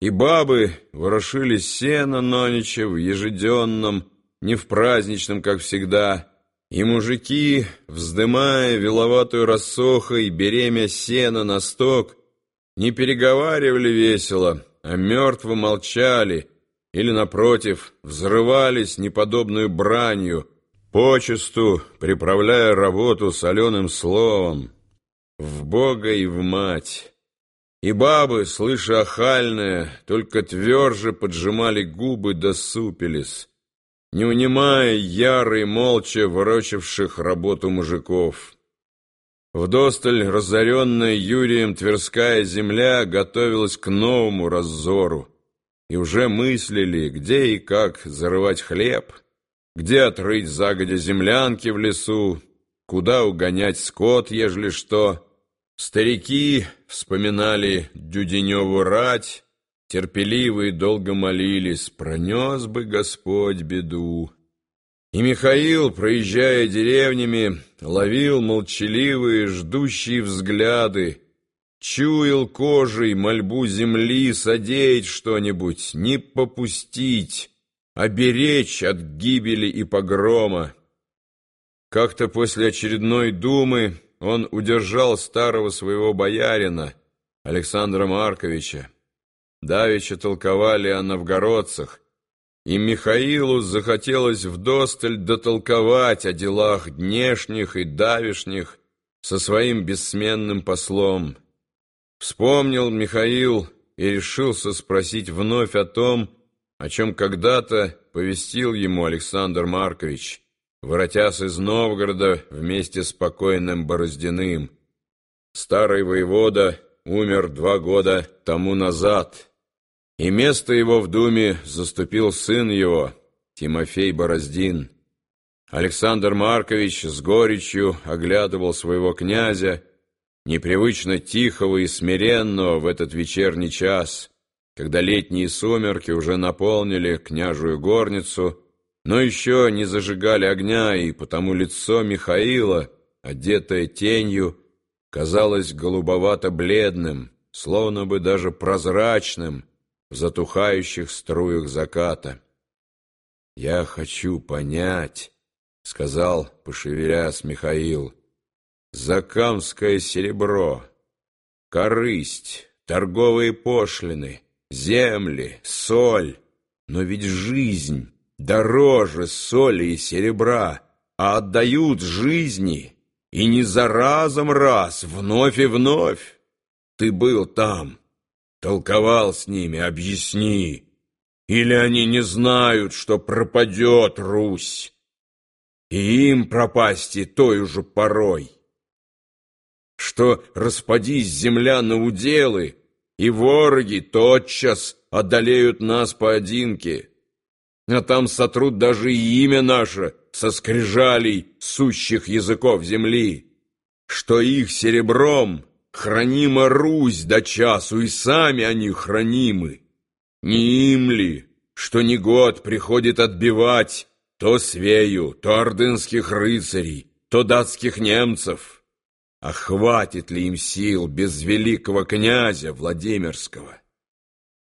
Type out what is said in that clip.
И бабы ворошили сено нонича в ежеденном, не в праздничном, как всегда, и мужики, вздымая виловатую рассохой, беремя сена на сток, не переговаривали весело, а мертво молчали или, напротив, взрывались неподобную бранью, почесту приправляя работу соленым словом. В Бога и в мать. И бабы, слыша охальное, только тверже поджимали губы да супились, не унимая яры молча ворочавших работу мужиков. Вдосталь разоренная Юрием Тверская земля готовилась к новому разору, и уже мыслили, где и как зарывать хлеб, где отрыть загодя землянки в лесу, куда угонять скот, ежели что. Старики вспоминали Дюденеву рать, терпеливые долго молились, пронес бы Господь беду. И Михаил, проезжая деревнями, ловил молчаливые, ждущие взгляды, чуял кожей мольбу земли содеять что-нибудь, не попустить, оберечь от гибели и погрома. Как-то после очередной думы он удержал старого своего боярина, Александра Марковича. Давеча толковали о новгородцах, и Михаилу захотелось вдосталь дотолковать о делах днешних и давешних со своим бессменным послом. Вспомнил Михаил и решился спросить вновь о том, о чем когда-то повестил ему Александр Маркович, воротясь из Новгорода вместе с покойным Бороздиным. Старый воевода умер два года тому назад — и место его в думе заступил сын его, Тимофей Бороздин. Александр Маркович с горечью оглядывал своего князя, непривычно тихого и смиренного в этот вечерний час, когда летние сумерки уже наполнили княжую горницу, но еще не зажигали огня, и потому лицо Михаила, одетое тенью, казалось голубовато-бледным, словно бы даже прозрачным, в затухающих струях заката. «Я хочу понять», — сказал, пошевелясь Михаил, — «закамское серебро, корысть, торговые пошлины, земли, соль, но ведь жизнь дороже соли и серебра, а отдают жизни, и не за разом раз, вновь и вновь. Ты был там, толковал с ними, объясни. Или они не знают, что пропадет Русь, и им пропасть той уже порой. Что распадись земля на уделы, и вороги тотчас одолеют нас поодинке, а там сотрут даже и имя наше со скрижалей сущих языков земли, что их серебром — Хранима Русь до часу, и сами они хранимы. Не им ли, что не год приходит отбивать то свею, то ордынских рыцарей, то датских немцев? А хватит ли им сил без великого князя Владимирского?